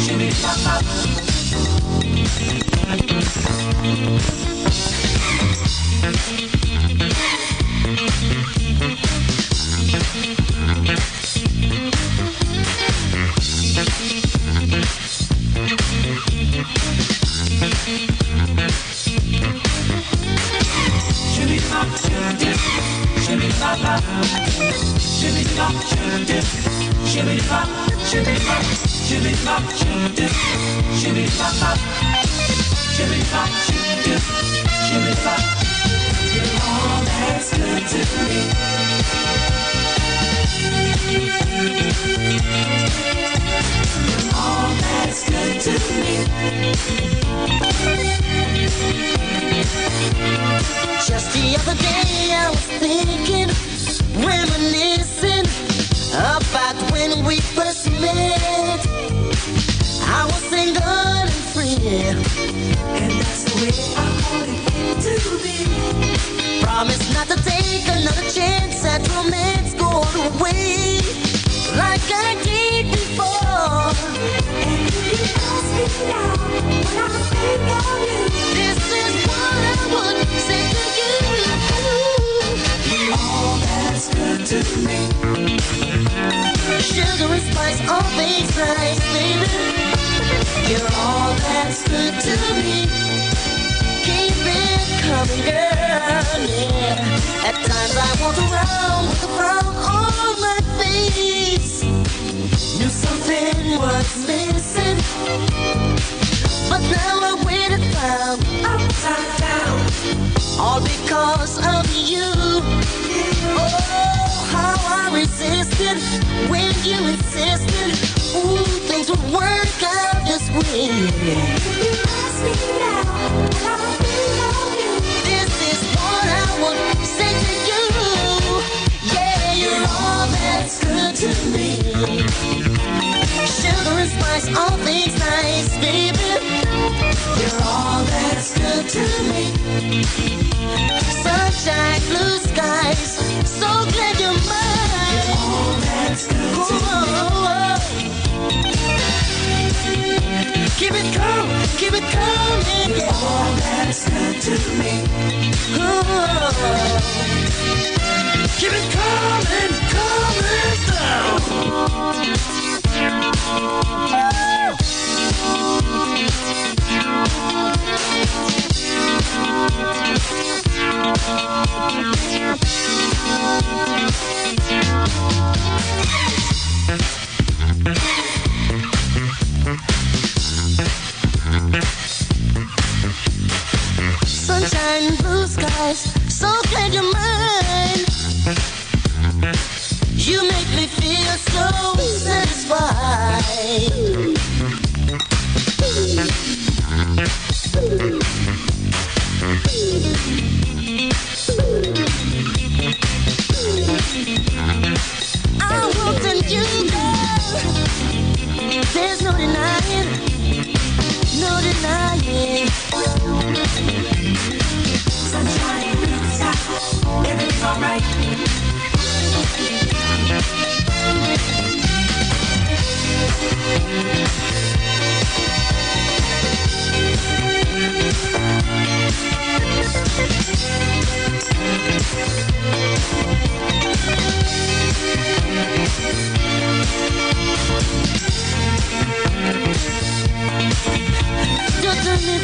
Shimmy, Just the other day I was thinking, reminiscing about when we first met. I was single and free, and that's the way I wanted it to be. Promise not to take another chance at romance going away like I did before. And you ask me now, when I think of you, all things nice, baby. You're all that's good to me. Keep it coming, girl, yeah. At times I walk around with a frown on my face. Knew something was missing, but now I wait and found upside down. All because of you. Oh, how I resisted when you insisted. Ooh, things would work out this way. You ask me now, and I think of you. This is what I would say to you. Yeah, you're all that's good to me. And spice, all things nice, baby. You're all that's good to me. Sunshine, blue skies, so glad you're mine. You're all that's good to me. Keep it coming, keep it coming. You're all that's good to me. Keep it coming, coming down. Sunshine, blue skies, so glad you're mine. So satisfied.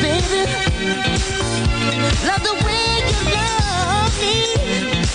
baby. Love the way you love me.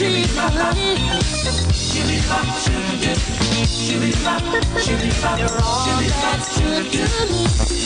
Sweet honey. You're all that's good to me.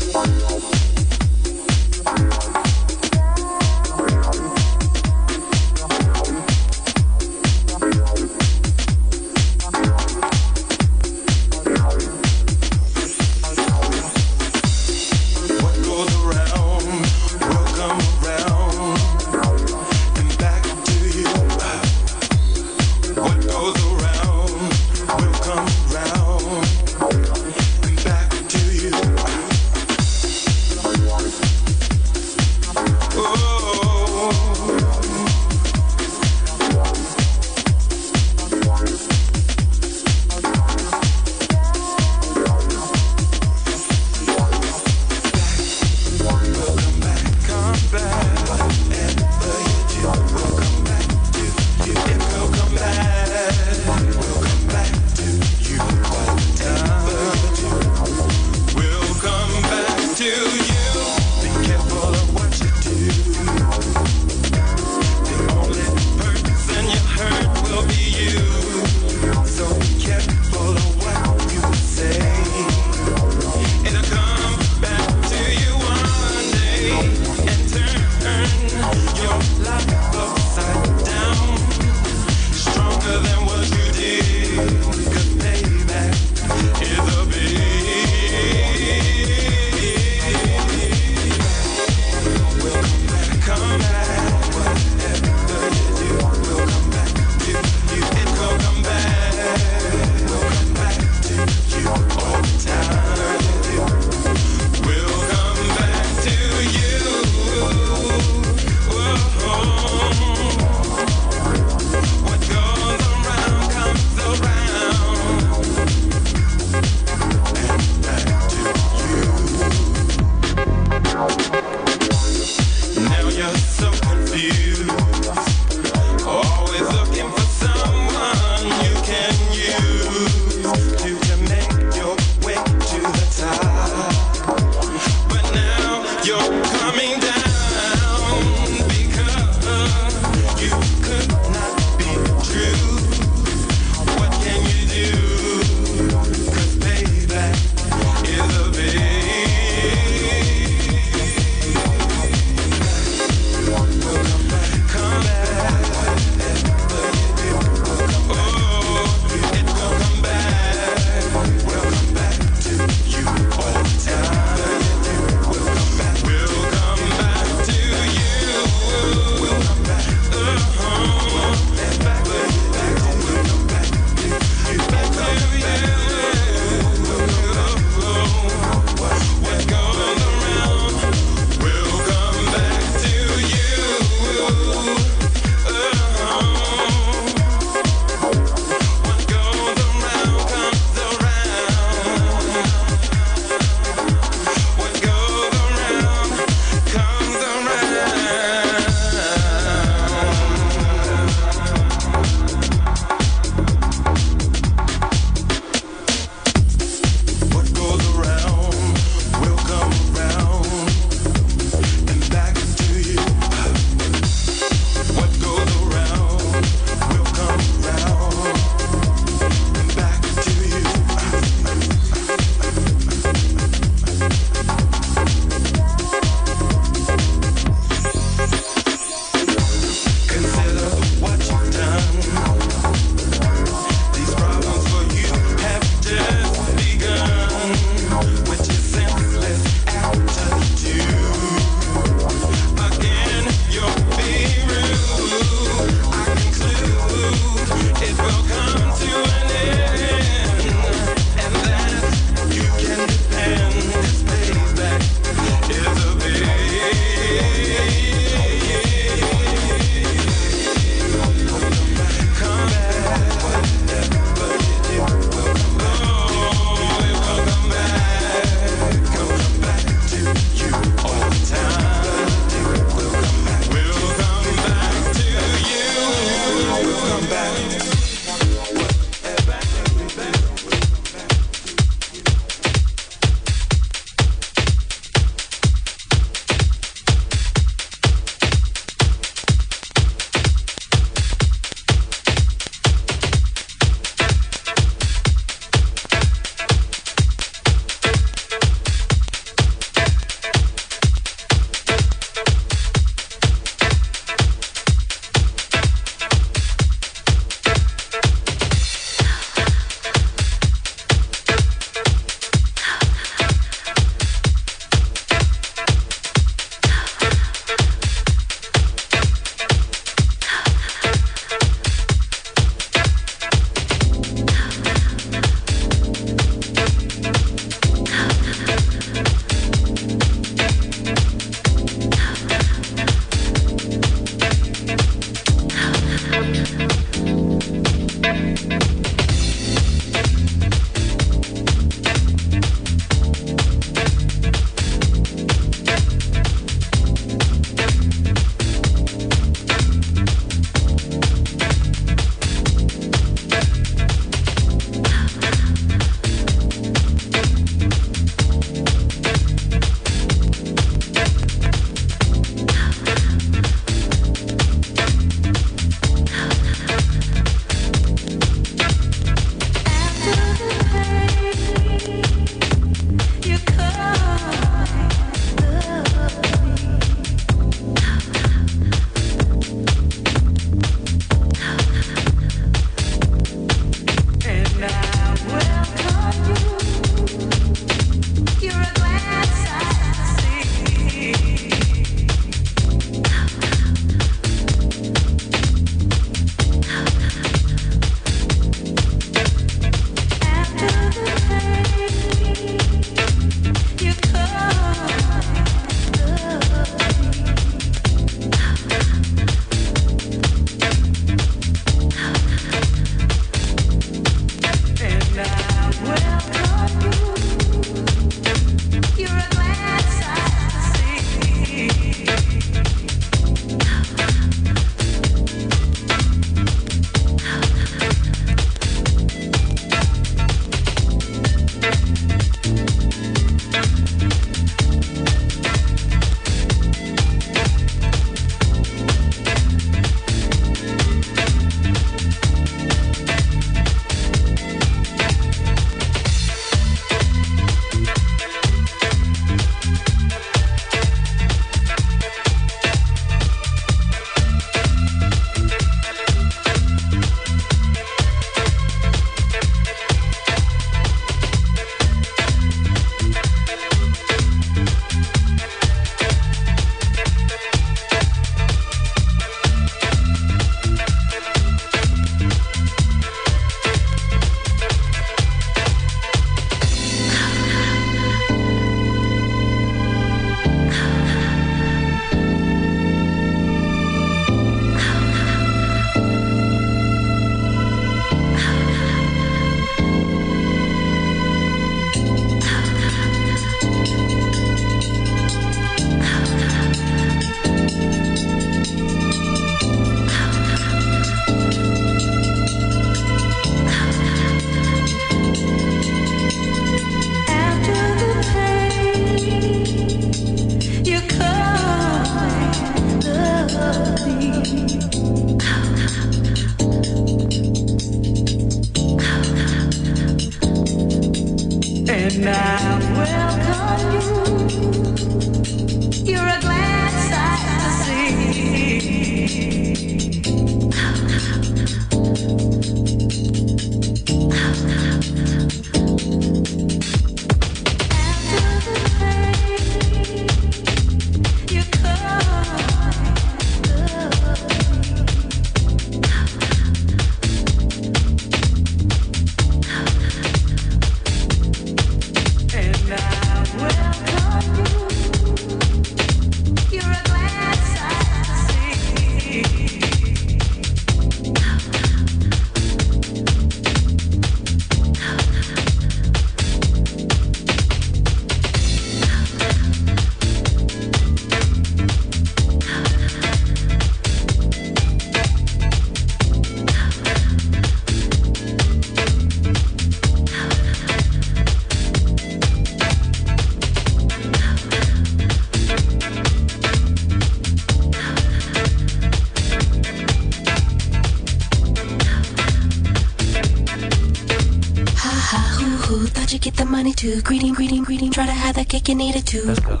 Money too? Greeting, greeting, greeting. Try to have that cake you needed to. Let's go.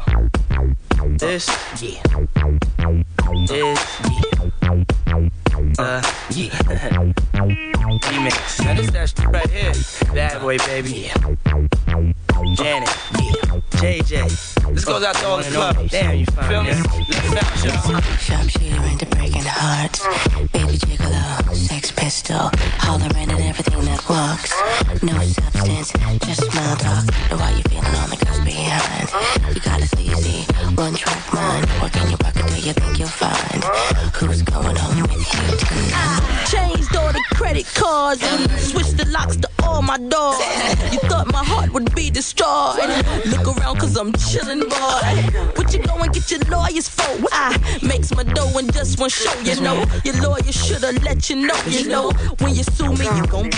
This, yeah. This, yeah. Uh, yeah. Remix. Now that shit right here. Bad boy, baby. Janet. JJ. This goes out to all the club. Damn, you. Feel me? Let's bounce, y'all. Sharpshooter into breaking hearts. Baby gigolo, sex pistol. Hollering at everything that walks. No substance, just small talk. Know why you feeling on the cusp behind. You got a sleazy, one track mind. You think you'll find who's going home with you tonight. Changed all the credit cards and switched the locks to all my doors. You thought my heart would be destroyed. Look around cause I'm chillin', boy. What you go and get your lawyers for? I makes my dough in just one show, you know. Your lawyer should've let you know, you know. When you sue me, you gon'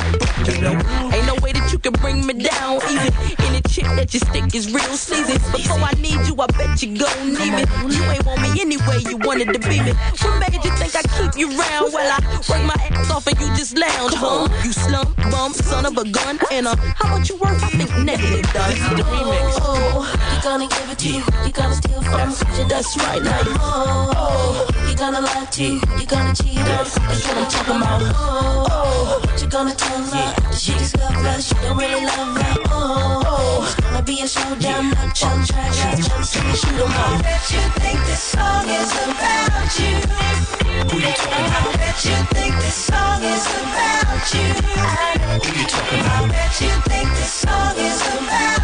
you know. Ain't no way that you can bring me down, even. Any chick that you stick is real sleazy. Before I need you, I bet you gon' need me. You ain't want me anyway, you wanted to be me. What made you think I keep you round? Well, I work my ass off and you just lounge home. You slump bum, son of a gun, and uh, how much you worth? I think negative does. This is the remix. Oh, you gonna give it to, you you gonna steal from, me. That's right, now you oh, you gonna lie to, you gonna cheat on, me. that's what I'm talking about. Oh, what you gonna tell her? She discover she don't really love her. Oh, it's gonna be a showdown, not jump track, jump scene, shoot 'em all. bet you think this song is about you. Who you talking about? I bet you think this song is about you. Who you talking about? I bet you think this song is about you.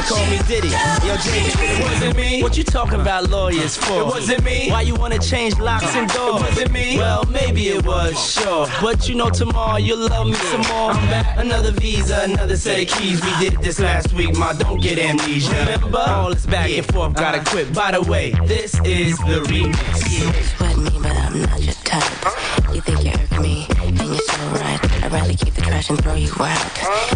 They call me Diddy. Yo, JJ, it wasn't me. What you talking about lawyers for? It wasn't me. Why you wanna change locks and doors? It wasn't me. Well, maybe it was, sure. But you know tomorrow you'll love me some more. I'm back. Another visa, another set of keys. We did this last week, ma. Don't get amnesia. Remember? All this back and forth, gotta uh-huh. quit. By the way, this is the remix. You Sweat me, but I'm not your type. I'd rather keep the trash and throw you out.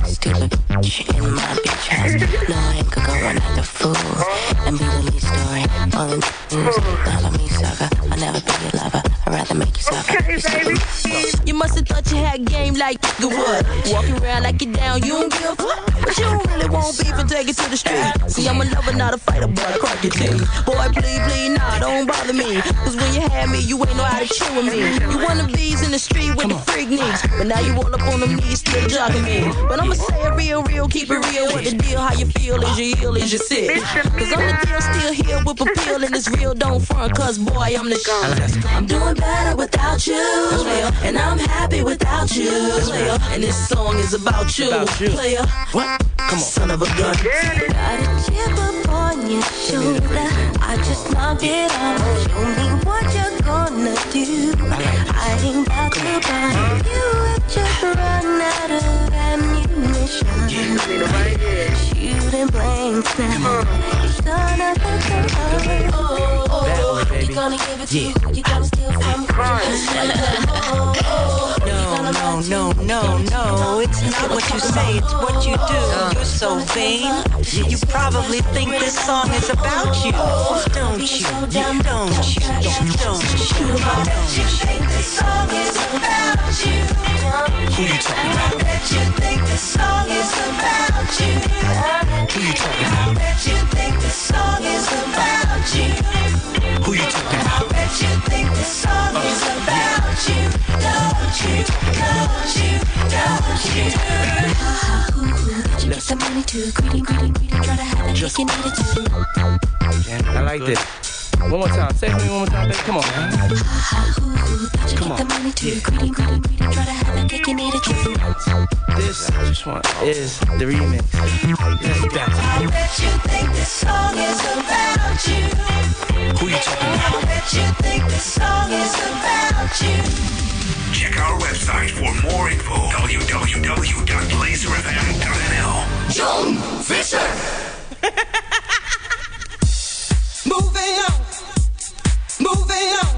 Stupid bitch in my bitch house. No, I ain't gonna go the fool and be the lead story. All in news. On me, sucker. I'll never be your lover. I'd rather make you suffer. You see, You must have thought you had game like the wood. Walking around like you down, you don't give a fuck. But you don't really want beef and take it to the street. See, I'm a lover, not a fighter, boy. Crack your teeth. Boy, please, please, nah, don't bother me. Cause when you had me, you ain't know how to chill with me. You wanna bees in the street with the freak needs. But now you all up on them knees, still jogging me. But I'ma say it real, real, keep it real. What the deal? How you feel? Is you ill? Is you sick? Cause I'm the deal, still here with a pill and it's real. Don't front, cause boy, I'm the shit. I'm doing better without you, player. And I'm happy without you, player. And this song is about you, About you. player. What? Come on. Son of a gun. got a chip up on your shoulder. I just knocked it off. Show me what you're gonna do. I ain't about to buy you have just run out of ammunition. Shooting blanks now. Son of a gun. Oh, oh, Bad boy, oh. Baby. You gonna give it to Yeah. who you gonna steal from? You No, no, no, no, no. It's not what you say, it's what you do. Uh. You're so vain. You probably think this song is about you. Don't you? You don't you? Don't, don't you? I bet you think this song is about you. Who you talking about? I bet you think this song is about you. Who you talking I about? bet you think this song is about you. Song is about you. Don't you? Don't you? Don't you? You get the money too? Greedy, greedy, greedy. Try to have it, Just- you need it too. I like this. One more time. Say it for me one more time, baby. Come on, man. Come on. to. This I just want is the remix. Let's bounce. I bet you think this song is about you. Who you talking about? I bet you think this song is about you. Check our website for more info. www.laserfm.nl John Fisher. Moving on, moving on,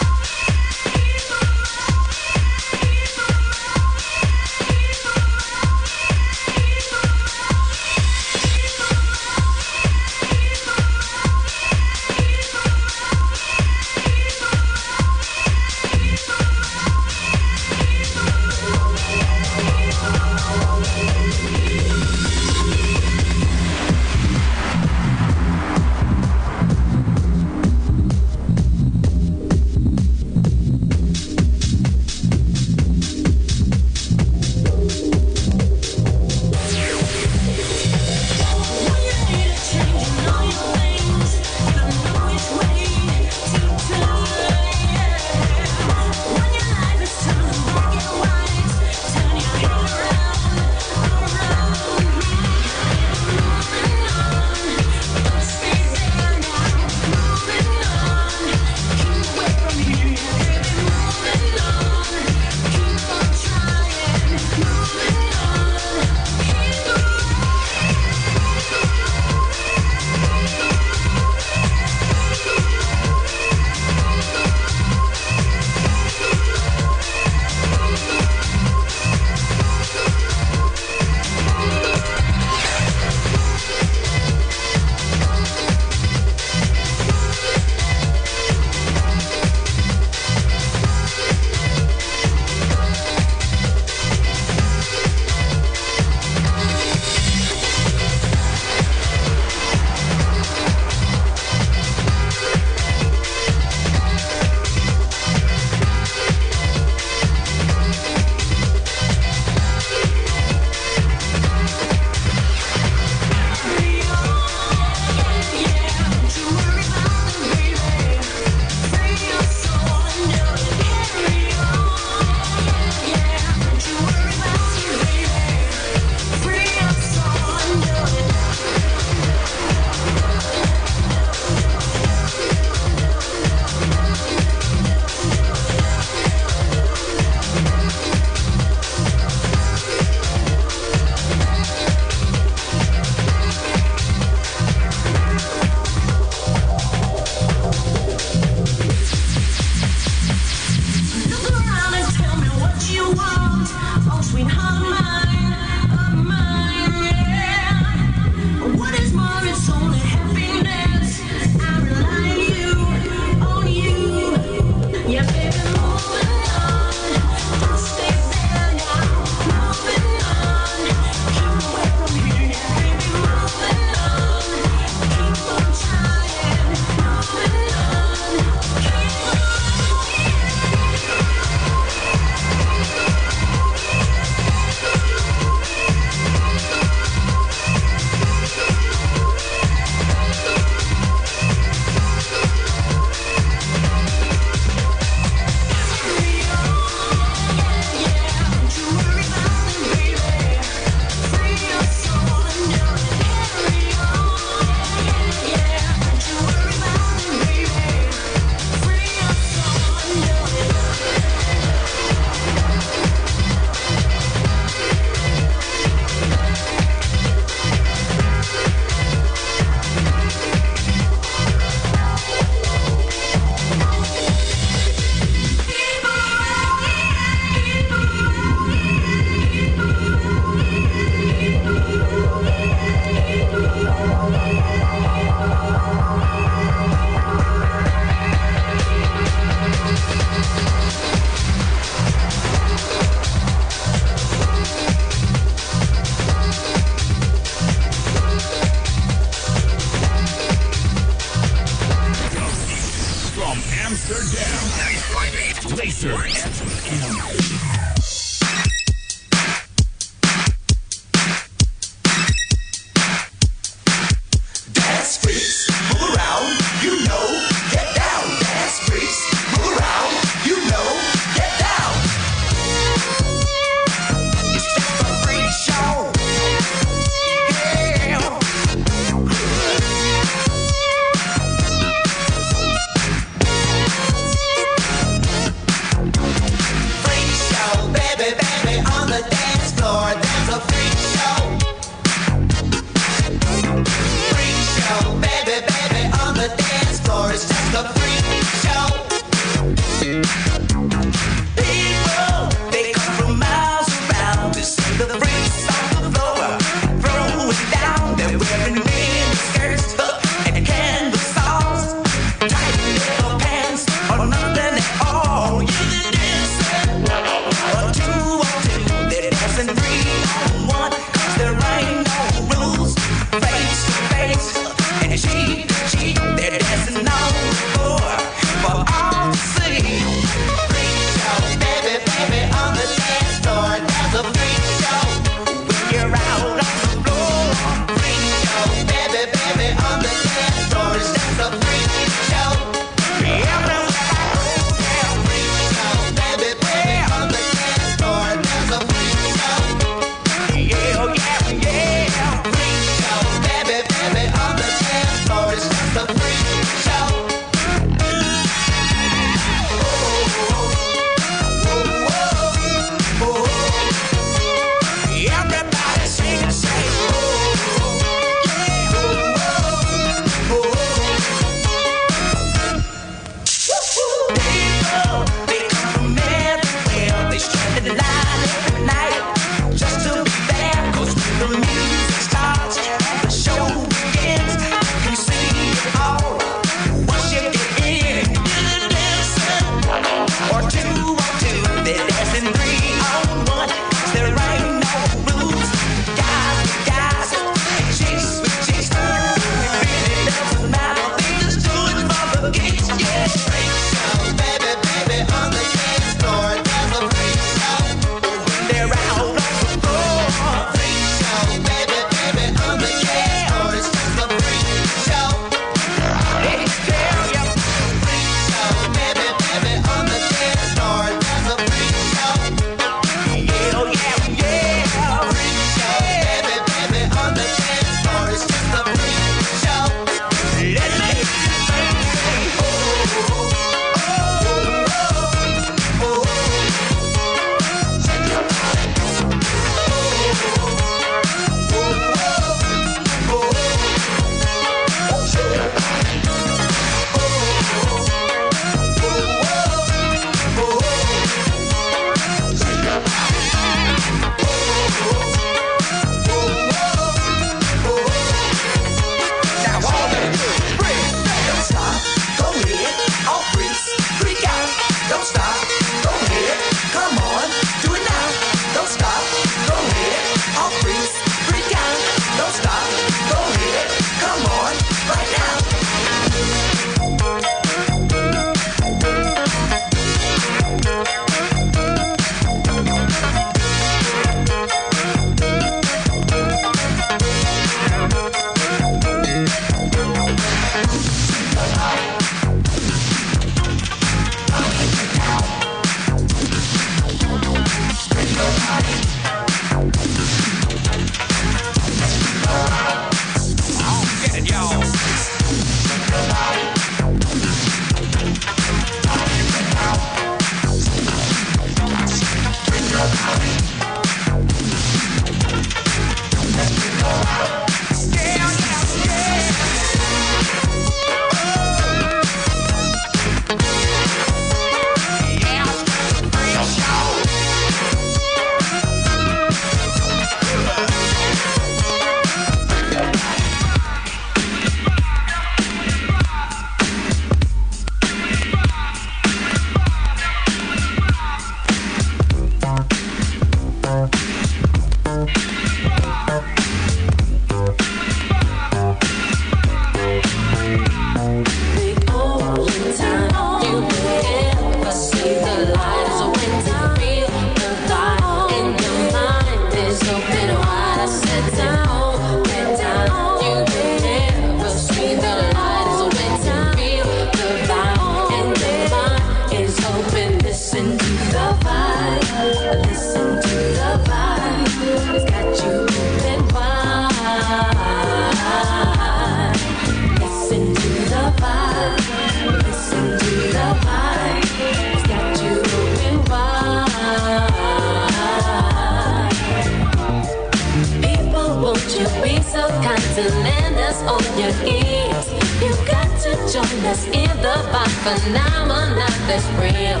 Join us in the vibe phenomenon that's real.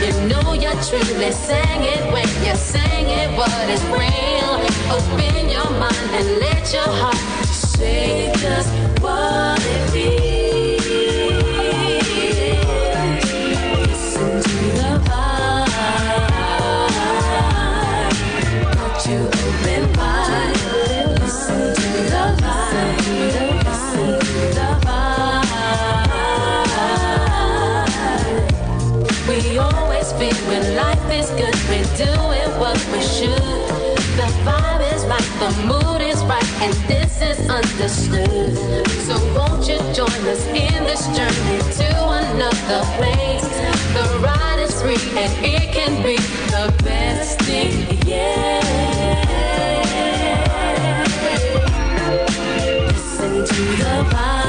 You know you're truly sang it when you sang it, what is real. Open your mind and let your heart say just what it feels. and this is understood. So won't you join us in this journey to another place? The ride is free and it can be the best thing, yeah. Listen to the vibe.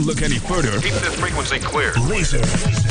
Don't look any further. Keep this frequency clear. Laser.